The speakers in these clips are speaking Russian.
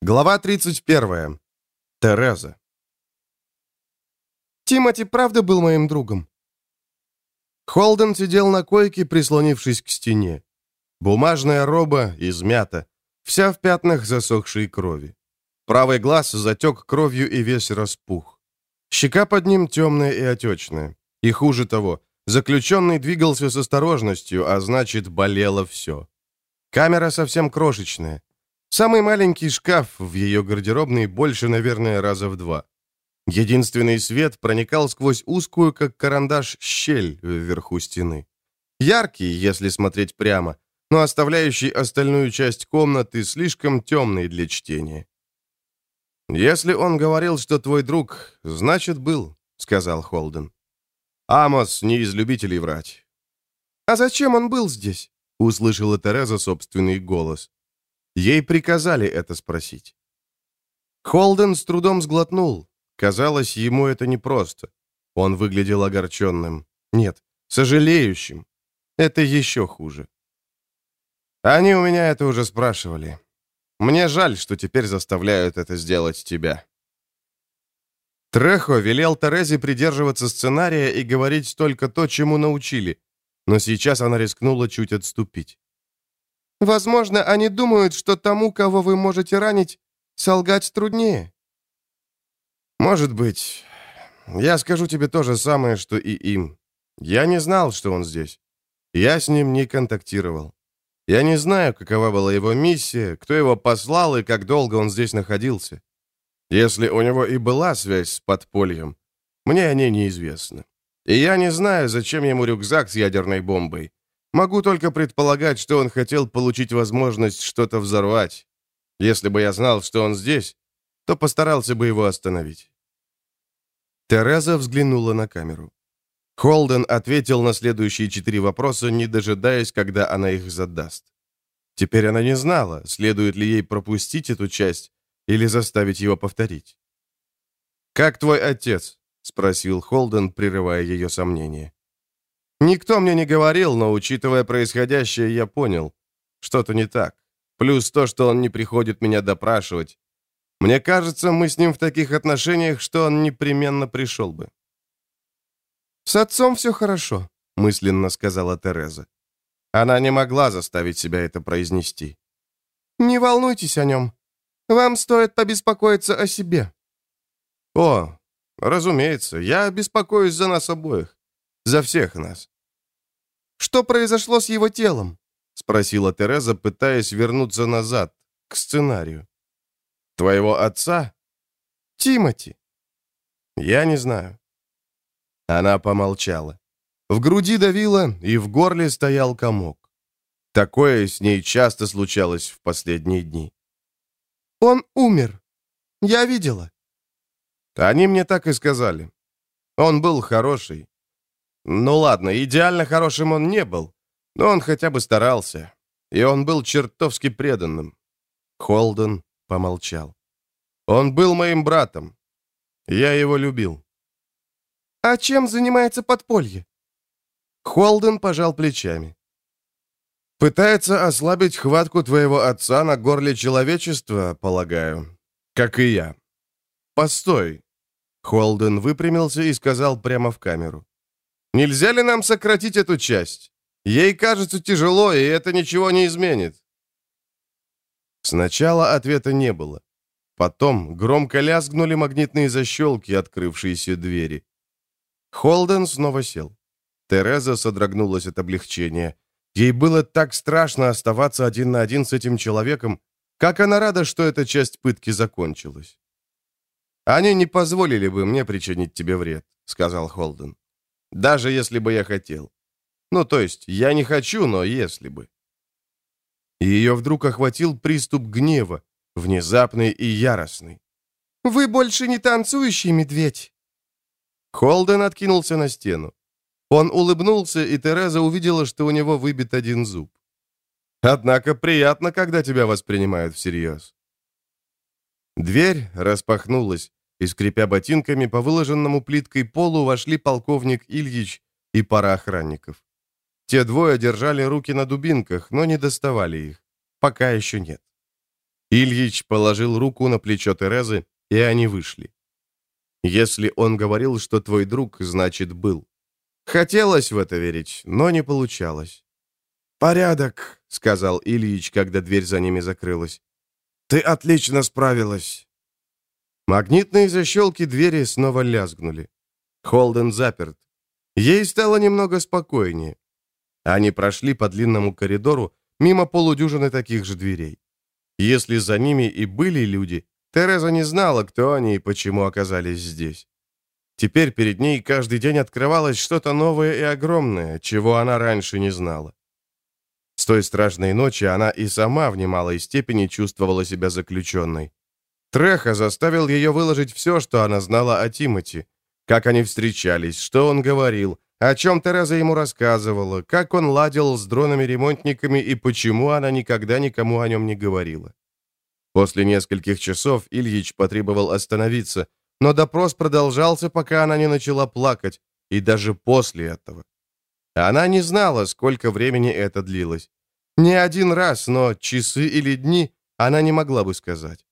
Глава 31. Тереза. Тимати правда был моим другом? Холден сидел на койке, прислонившись к стене. Бумажная роба измята, вся в пятнах засохшей крови. Правый глаз затек кровью и весь распух. Щека под ним темная и отечная. И хуже того, заключенный двигался с осторожностью, а значит, болело все. Камера совсем крошечная. Самый маленький шкаф в ее гардеробной больше, наверное, раза в два. Единственный свет проникал сквозь узкую, как карандаш, щель вверху стены. Яркий, если смотреть прямо, но оставляющий остальную часть комнаты слишком темной для чтения. «Если он говорил, что твой друг, значит, был», — сказал Холден. «Амос не из любителей врать». «А зачем он был здесь?» — услышала Тереза собственный голос. Ей приказали это спросить. Холден с трудом сглотнул. Казалось, ему это непросто. Он выглядел огорченным. Нет, сожалеющим. Это еще хуже. Они у меня это уже спрашивали. Мне жаль, что теперь заставляют это сделать тебя. Трехо велел Терезе придерживаться сценария и говорить только то, чему научили, но сейчас она рискнула чуть отступить. Возможно, они думают, что тому, кого вы можете ранить, солгать труднее. Может быть. Я скажу тебе то же самое, что и им. Я не знал, что он здесь. Я с ним не контактировал. Я не знаю, какова была его миссия, кто его послал и как долго он здесь находился. Если у него и была связь с подпольем, мне о ней неизвестно. И я не знаю, зачем ему рюкзак с ядерной бомбой. Могу только предполагать, что он хотел получить возможность что-то взорвать. Если бы я знал, что он здесь, то постарался бы его остановить. Тереза взглянула на камеру. Холден ответил на следующие четыре вопроса, не дожидаясь, когда она их задаст. Теперь она не знала, следует ли ей пропустить эту часть или заставить его повторить. «Как твой отец?» — спросил Холден, прерывая ее сомнения. Никто мне не говорил, но, учитывая происходящее, я понял. Что-то не так. Плюс то, что он не приходит меня допрашивать. Мне кажется, мы с ним в таких отношениях, что он непременно пришел бы. «С отцом все хорошо», — мысленно сказала Тереза. Она не могла заставить себя это произнести. «Не волнуйтесь о нем. Вам стоит побеспокоиться о себе». «О, разумеется, я беспокоюсь за нас обоих. За всех нас. «Что произошло с его телом?» — спросила Тереза, пытаясь вернуться назад, к сценарию. «Твоего отца?» «Тимати». «Я не знаю». Она помолчала. В груди давило, и в горле стоял комок. Такое с ней часто случалось в последние дни. «Он умер. Я видела». Они мне так и сказали. Он был хороший, ну ладно, идеально хорошим он не был, но он хотя бы старался. И он был чертовски преданным. Холден помолчал. Он был моим братом. Я его любил. «А чем занимается подполье?» Холден пожал плечами. «Пытается ослабить хватку твоего отца на горле человечества, полагаю. Как и я. Постой». Холден выпрямился и сказал прямо в камеру. Нельзя ли нам сократить эту часть? Ей кажется тяжело, и это ничего не изменит. Сначала ответа не было. Потом громко лязгнули магнитные защелки, открывшиеся двери. Холден снова сел. Тереза содрогнулась от облегчения. Ей было так страшно оставаться один на один с этим человеком, как она рада, что эта часть пытки закончилась. «Они не позволили бы мне причинить тебе вред», — сказал Холден. Даже если бы я хотел. Ну, то есть, я не хочу, но если бы. И ее вдруг охватил приступ гнева, внезапный и яростный. «Вы больше не танцующий медведь!» Холден откинулся на стену. Он улыбнулся, и Тереза увидела, что у него выбит один зуб. «Однако приятно, когда тебя воспринимают всерьез». Дверь распахнулась, и, скрипя ботинками, по выложенному плиткой полу вошли полковник Ильич и пара охранников. Те двое держали руки на дубинках, но не доставали их. Пока еще нет. Ильич положил руку на плечо Терезы, и они вышли. Если он говорил, что твой друг, значит, был. Хотелось в это верить, но не получалось. «Порядок», — сказал Ильич, когда дверь за ними закрылась. «Ты отлично справилась». Магнитные защелки двери снова лязгнули. Холден заперт. Ей стало немного спокойнее. Они прошли по длинному коридору, мимо полудюжины таких же дверей. Если за ними и были люди, Тереза не знала, кто они и почему оказались здесь. Теперь перед ней каждый день открывалось что-то новое и огромное, чего она раньше не знала. С той страшной ночи она и сама в немалой степени чувствовала себя заключенной. Треха заставил ее выложить все, что она знала о Тимати, как они встречались, что он говорил, о чем Тереза ему рассказывала, как он ладил с дронами-ремонтниками и почему она никогда никому о нем не говорила. После нескольких часов Ильич потребовал остановиться, но допрос продолжался, пока она не начала плакать, и даже после этого. Она не знала, сколько времени это длилось. Не один раз, но часы или дни она не могла бы сказать.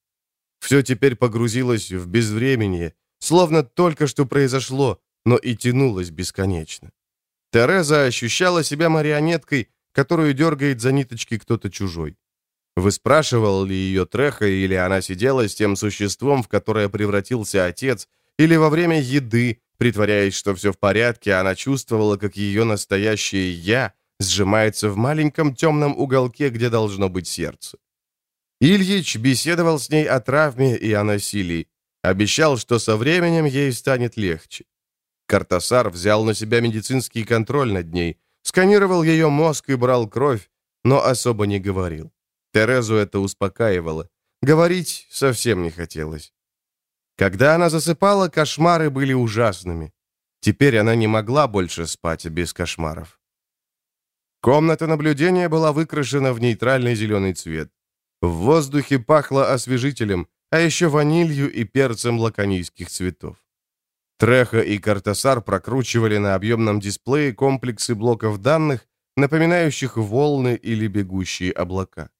Все теперь погрузилось в безвременье, словно только что произошло, но и тянулось бесконечно. Тереза ощущала себя марионеткой, которую дергает за ниточки кто-то чужой. Выспрашивал ли ее Треха, или она сидела с тем существом, в которое превратился отец, или во время еды, притворяясь, что все в порядке, она чувствовала, как ее настоящее «я» сжимается в маленьком темном уголке, где должно быть сердце. Ильич беседовал с ней о травме и о насилии, обещал, что со временем ей станет легче. Картасар взял на себя медицинский контроль над ней, сканировал ее мозг и брал кровь, но особо не говорил. Терезу это успокаивало. Говорить совсем не хотелось. Когда она засыпала, кошмары были ужасными. Теперь она не могла больше спать без кошмаров. Комната наблюдения была выкрашена в нейтральный зеленый цвет. В воздухе пахло освежителем, а еще ванилью и перцем лаконийских цветов. Треха и Картасар прокручивали на объемном дисплее комплексы блоков данных, напоминающих волны или бегущие облака.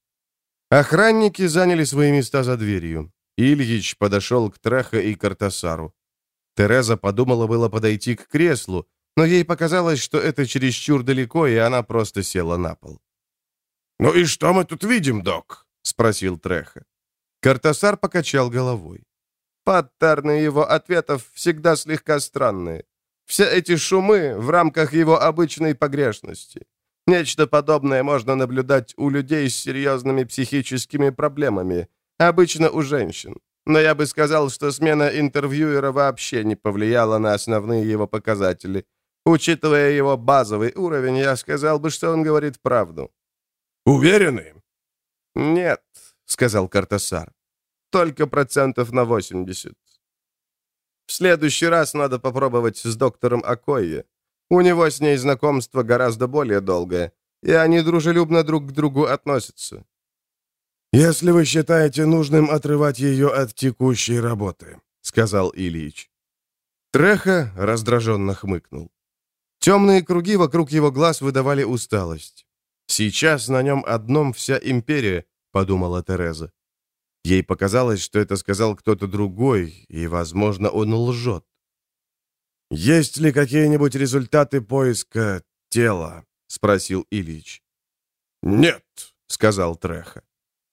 Охранники заняли свои места за дверью. Ильич подошел к Треха и Картасару. Тереза подумала было подойти к креслу, но ей показалось, что это чересчур далеко, и она просто села на пол. «Ну и что мы тут видим, док?» — спросил Треха. Картасар покачал головой. Паттерны его ответов всегда слегка странные. Все эти шумы в рамках его обычной погрешности. Нечто подобное можно наблюдать у людей с серьезными психическими проблемами, обычно у женщин. Но я бы сказал, что смена интервьюера вообще не повлияла на основные его показатели. Учитывая его базовый уровень, я сказал бы, что он говорит правду. «Уверены?» «Нет», — сказал Картасар только процентов на 80. В следующий раз надо попробовать с доктором Акойе. У него с ней знакомство гораздо более долгое, и они дружелюбно друг к другу относятся. «Если вы считаете нужным отрывать ее от текущей работы», — сказал Ильич. Треха раздраженно хмыкнул. Темные круги вокруг его глаз выдавали усталость. «Сейчас на нем одном вся империя», — подумала Тереза. Ей показалось, что это сказал кто-то другой, и, возможно, он лжет. «Есть ли какие-нибудь результаты поиска тела?» — спросил Ильич. «Нет», — сказал Треха.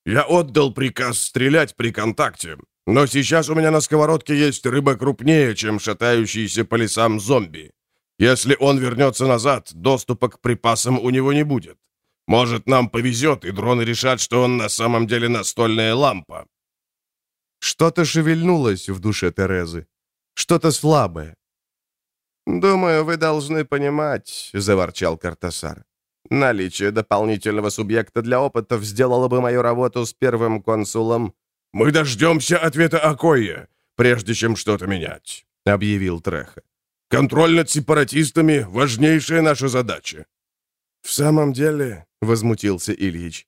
«Я отдал приказ стрелять при контакте, но сейчас у меня на сковородке есть рыба крупнее, чем шатающийся по лесам зомби. Если он вернется назад, доступа к припасам у него не будет. Может, нам повезет, и дроны решат, что он на самом деле настольная лампа». Что-то шевельнулось в душе Терезы. Что-то слабое. «Думаю, вы должны понимать», — заворчал Картасар. «Наличие дополнительного субъекта для опытов сделало бы мою работу с первым консулом». «Мы дождемся ответа Акоя, прежде чем что-то менять», — объявил Треха. «Контроль над сепаратистами — важнейшая наша задача». «В самом деле», — возмутился Ильич,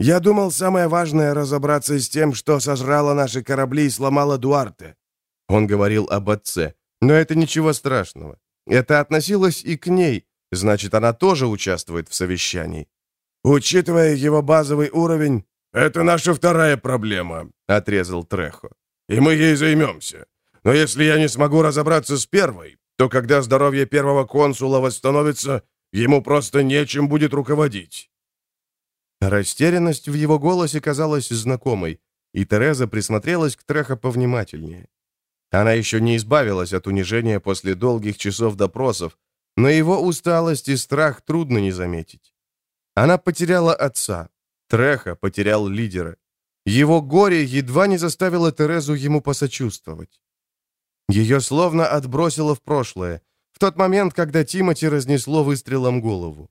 «я думал, самое важное — разобраться с тем, что сожрало наши корабли и сломало Дуарте». Он говорил об отце, но это ничего страшного. Это относилось и к ней, значит, она тоже участвует в совещании. Учитывая его базовый уровень, это наша вторая проблема», — отрезал Трехо. «И мы ей займемся. Но если я не смогу разобраться с первой, то когда здоровье первого консула восстановится, ему просто нечем будет руководить». Растерянность в его голосе казалась знакомой, и Тереза присмотрелась к Трехо повнимательнее. Она еще не избавилась от унижения после долгих часов допросов, но его усталость и страх трудно не заметить. Она потеряла отца, Треха потерял лидера. Его горе едва не заставило Терезу ему посочувствовать. Ее словно отбросило в прошлое, в тот момент, когда Тимати разнесло выстрелом голову.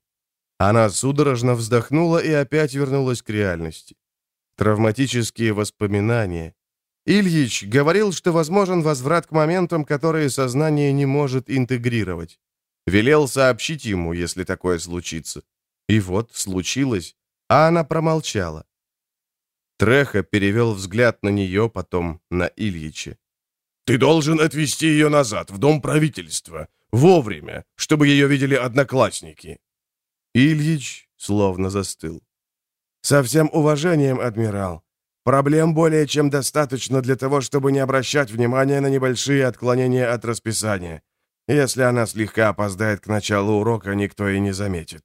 Она судорожно вздохнула и опять вернулась к реальности. Травматические воспоминания. Ильич говорил, что возможен возврат к моментам, которые сознание не может интегрировать. Велел сообщить ему, если такое случится. И вот случилось, а она промолчала. Треха перевел взгляд на нее, потом на Ильича. «Ты должен отвезти ее назад, в дом правительства, вовремя, чтобы ее видели одноклассники». Ильич словно застыл. «Со всем уважением, адмирал, проблем более чем достаточно для того, чтобы не обращать внимания на небольшие отклонения от расписания. Если она слегка опоздает к началу урока, никто и не заметит».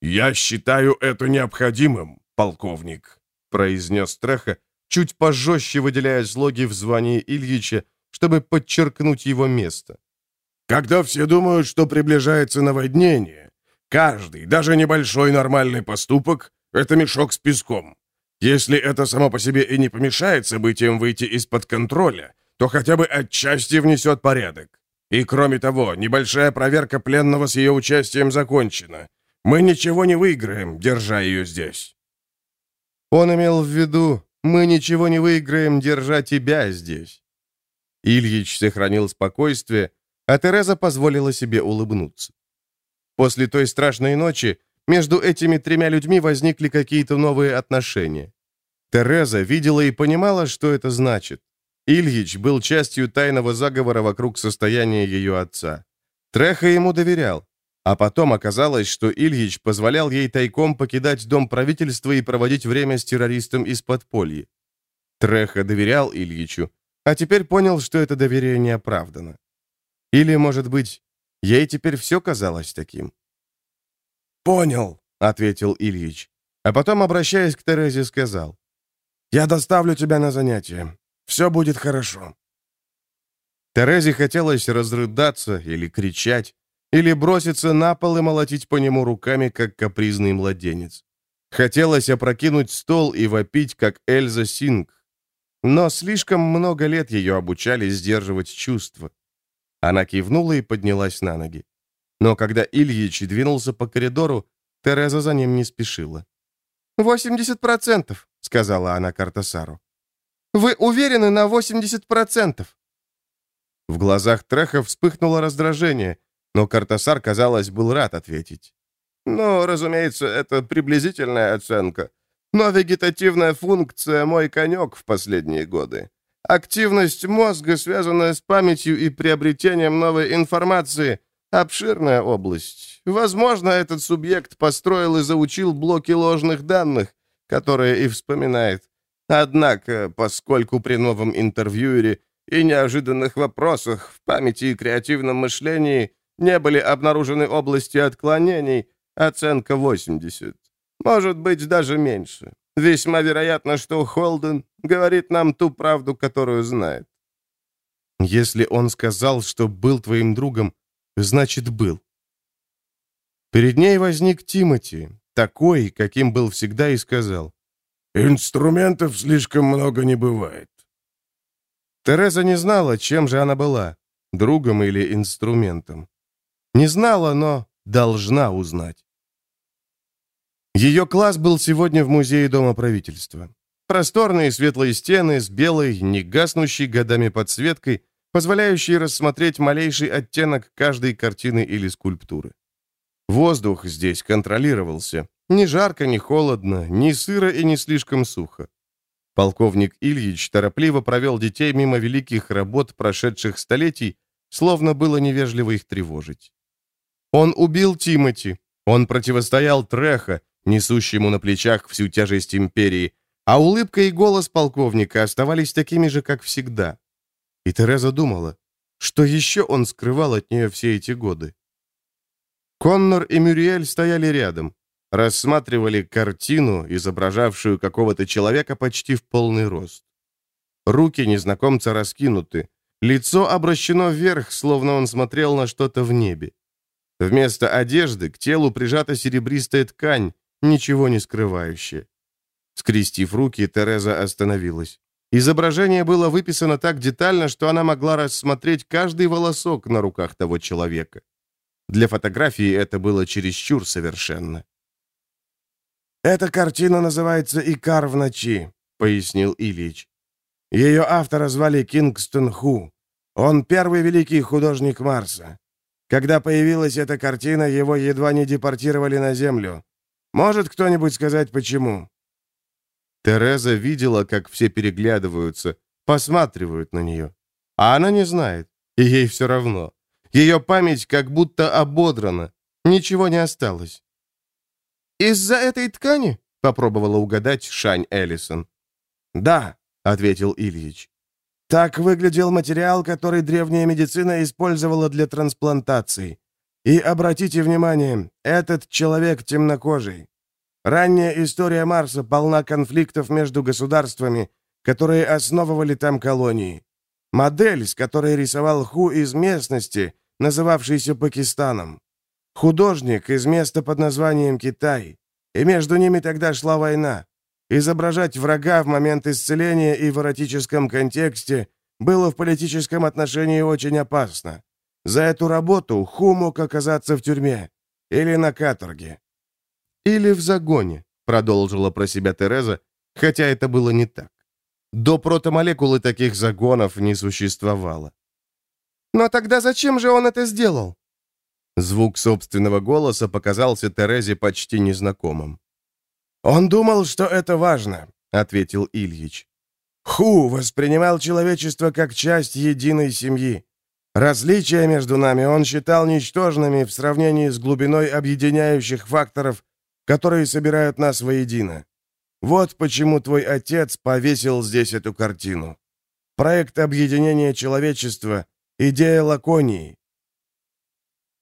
«Я считаю это необходимым, полковник», — произнес Треха, чуть пожестче выделяя слоги в звании Ильича, чтобы подчеркнуть его место. «Когда все думают, что приближается наводнение, каждый, даже небольшой нормальный поступок — это мешок с песком. Если это само по себе и не помешает событиям выйти из-под контроля, то хотя бы отчасти внесет порядок. И кроме того, небольшая проверка пленного с ее участием закончена. Мы ничего не выиграем, держа ее здесь». Он имел в виду, мы ничего не выиграем, держа тебя здесь. Ильич сохранил спокойствие, а Тереза позволила себе улыбнуться. После той страшной ночи между этими тремя людьми возникли какие-то новые отношения. Тереза видела и понимала, что это значит. Ильич был частью тайного заговора вокруг состояния ее отца. Треха ему доверял. А потом оказалось, что Ильич позволял ей тайком покидать дом правительства и проводить время с террористом из подполья. Треха доверял Ильичу, а теперь понял, что это доверие не оправдано. Или, может быть, ей теперь все казалось таким. «Понял», — ответил Ильич, а потом, обращаясь к Терезе, сказал, «Я доставлю тебя на занятие. Все будет хорошо». Терезе хотелось разрыдаться или кричать, или броситься на пол и молотить по нему руками, как капризный младенец. Хотелось опрокинуть стол и вопить, как Эльза Синг. Но слишком много лет ее обучали сдерживать чувства. Она кивнула и поднялась на ноги. Но когда Ильич двинулся по коридору, Тереза за ним не спешила. «Восемьдесят процентов», — сказала она Картасару. «Вы уверены на восемьдесят процентов?» В глазах Треха вспыхнуло раздражение — но Картасар, казалось, был рад ответить. «Ну, разумеется, это приблизительная оценка. Но вегетативная функция — мой конек в последние годы. Активность мозга, связанная с памятью и приобретением новой информации — обширная область. Возможно, этот субъект построил и заучил блоки ложных данных, которые и вспоминает. Однако, поскольку при новом интервьюере и неожиданных вопросах в памяти и креативном мышлении не были обнаружены области отклонений, оценка 80. Может быть, даже меньше. Весьма вероятно, что Холден говорит нам ту правду, которую знает. Если он сказал, что был твоим другом, значит, был. Перед ней возник Тимати, такой, каким был всегда и сказал. «Инструментов слишком много не бывает». Тереза не знала, чем же она была, другом или инструментом. Не знала, но должна узнать. Ее класс был сегодня в музее Дома правительства. Просторные светлые стены с белой, не гаснущей годами подсветкой, позволяющей рассмотреть малейший оттенок каждой картины или скульптуры. Воздух здесь контролировался. Ни жарко, ни холодно, ни сыро и не слишком сухо. Полковник Ильич торопливо провел детей мимо великих работ прошедших столетий, словно было невежливо их тревожить. Он убил Тимати. Он противостоял Треха, несущему на плечах всю тяжесть империи, а улыбка и голос полковника оставались такими же, как всегда. И Тереза думала, что еще он скрывал от нее все эти годы. Коннор и Мюриэль стояли рядом, рассматривали картину, изображавшую какого-то человека почти в полный рост. Руки незнакомца раскинуты, лицо обращено вверх, словно он смотрел на что-то в небе. Вместо одежды к телу прижата серебристая ткань, ничего не скрывающая. Скрестив руки, Тереза остановилась. Изображение было выписано так детально, что она могла рассмотреть каждый волосок на руках того человека. Для фотографии это было чересчур совершенно. «Эта картина называется «Икар в ночи», — пояснил Ильич. Ее автора звали Кингстон Ху. Он первый великий художник Марса. Когда появилась эта картина, его едва не депортировали на Землю. Может кто-нибудь сказать, почему?» Тереза видела, как все переглядываются, посматривают на нее. А она не знает, и ей все равно. Ее память как будто ободрана, ничего не осталось. «Из-за этой ткани?» — попробовала угадать Шань Эллисон. «Да», — ответил Ильич. «Так выглядел материал, который древняя медицина использовала для трансплантации. И обратите внимание, этот человек темнокожий. Ранняя история Марса полна конфликтов между государствами, которые основывали там колонии. Модель, с которой рисовал Ху из местности, называвшейся Пакистаном. Художник из места под названием Китай. И между ними тогда шла война. Изображать врага в момент исцеления и в эротическом контексте было в политическом отношении очень опасно. За эту работу Ху мог оказаться в тюрьме или на каторге. «Или в загоне», — продолжила про себя Тереза, хотя это было не так. До протомолекулы таких загонов не существовало. «Но тогда зачем же он это сделал?» Звук собственного голоса показался Терезе почти незнакомым. «Он думал, что это важно», — ответил Ильич. «Ху воспринимал человечество как часть единой семьи. Различия между нами он считал ничтожными в сравнении с глубиной объединяющих факторов, которые собирают нас воедино. Вот почему твой отец повесил здесь эту картину. Проект объединения человечества, идея Лаконии.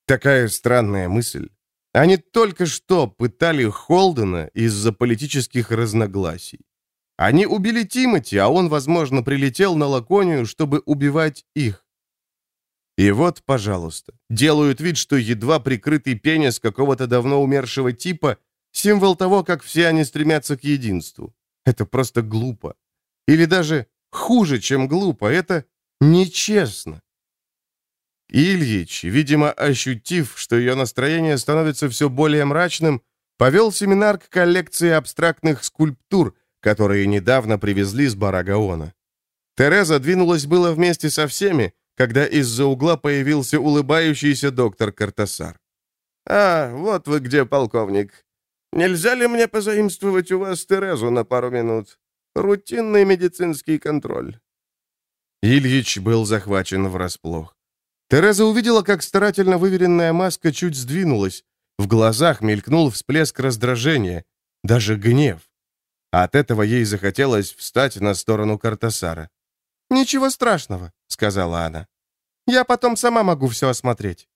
Такая странная мысль. Они только что пытали Холдена из-за политических разногласий. Они убили Тимати, а он, возможно, прилетел на Лаконию, чтобы убивать их. И вот, пожалуйста, делают вид, что едва прикрытый пенис какого-то давно умершего типа Символ того, как все они стремятся к единству. Это просто глупо. Или даже хуже, чем глупо, это нечестно. Ильич, видимо, ощутив, что ее настроение становится все более мрачным, повел семинар к коллекции абстрактных скульптур, которые недавно привезли с Барагаона. Тереза двинулась было вместе со всеми, когда из-за угла появился улыбающийся доктор Картасар. «А, вот вы где, полковник. Нельзя ли мне позаимствовать у вас Терезу на пару минут? Рутинный медицинский контроль». Ильич был захвачен врасплох. Тереза увидела, как старательно выверенная маска чуть сдвинулась. В глазах мелькнул всплеск раздражения, даже гнев. От этого ей захотелось встать на сторону Картасара. «Ничего страшного», — сказала она. «Я потом сама могу все осмотреть».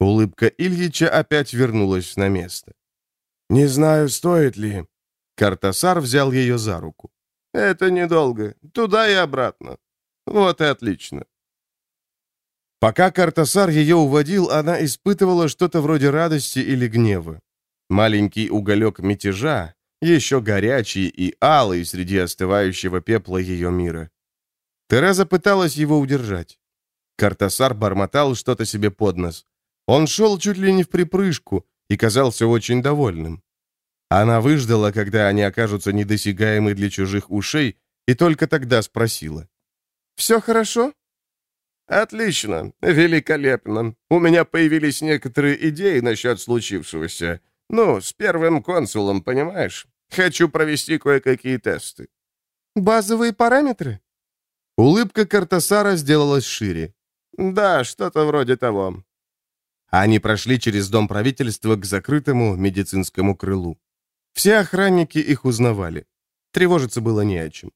Улыбка Ильича опять вернулась на место. «Не знаю, стоит ли...» Картасар взял ее за руку. «Это недолго. Туда и обратно. Вот и отлично». Пока Картасар ее уводил, она испытывала что-то вроде радости или гнева. Маленький уголек мятежа, еще горячий и алый среди остывающего пепла ее мира. Тереза пыталась его удержать. Картасар бормотал что-то себе под нос. Он шел чуть ли не в припрыжку, и казался очень довольным. Она выждала, когда они окажутся недосягаемы для чужих ушей, и только тогда спросила. «Все хорошо?» «Отлично, великолепно. У меня появились некоторые идеи насчет случившегося. Ну, с первым консулом, понимаешь? Хочу провести кое-какие тесты». «Базовые параметры?» Улыбка Картасара сделалась шире. «Да, что-то вроде того. Они прошли через дом правительства к закрытому медицинскому крылу. Все охранники их узнавали. Тревожиться было не о чем.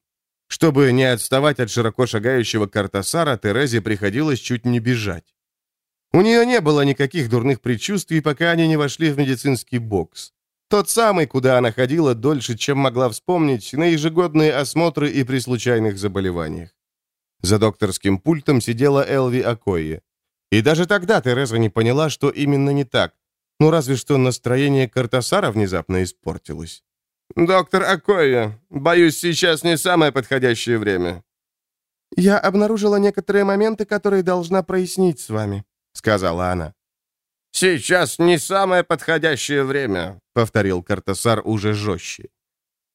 Чтобы не отставать от широко шагающего Картасара, Терезе приходилось чуть не бежать. У нее не было никаких дурных предчувствий, пока они не вошли в медицинский бокс. Тот самый, куда она ходила дольше, чем могла вспомнить, на ежегодные осмотры и при случайных заболеваниях. За докторским пультом сидела Элви Акойе. И даже тогда Тереза не поняла, что именно не так. Ну, разве что настроение Картасара внезапно испортилось. «Доктор Акойе, боюсь, сейчас не самое подходящее время». «Я обнаружила некоторые моменты, которые должна прояснить с вами», — сказала она. «Сейчас не самое подходящее время», — повторил Картасар уже жестче.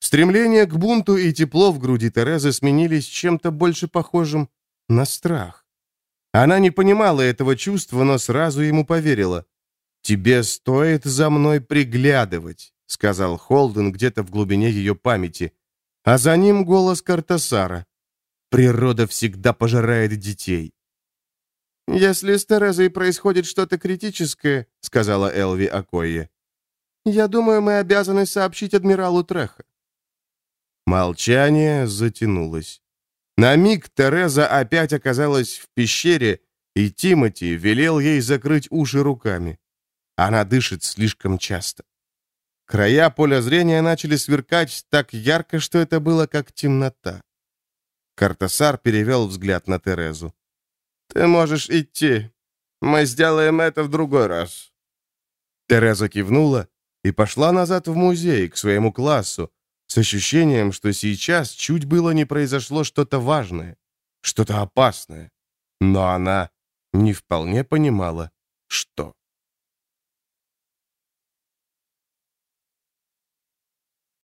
Стремление к бунту и тепло в груди Терезы сменились чем-то больше похожим на страх. Она не понимала этого чувства, но сразу ему поверила. «Тебе стоит за мной приглядывать», — сказал Холден где-то в глубине ее памяти. А за ним голос Картасара. «Природа всегда пожирает детей». «Если с Терезой происходит что-то критическое», — сказала Элви Акойе, «я думаю, мы обязаны сообщить адмиралу Треха». Молчание затянулось. На миг Тереза опять оказалась в пещере, и Тимати велел ей закрыть уши руками. Она дышит слишком часто. Края поля зрения начали сверкать так ярко, что это было как темнота. Картасар перевел взгляд на Терезу. «Ты можешь идти. Мы сделаем это в другой раз». Тереза кивнула и пошла назад в музей, к своему классу, с ощущением, что сейчас чуть было не произошло что-то важное, что-то опасное. Но она не вполне понимала, что.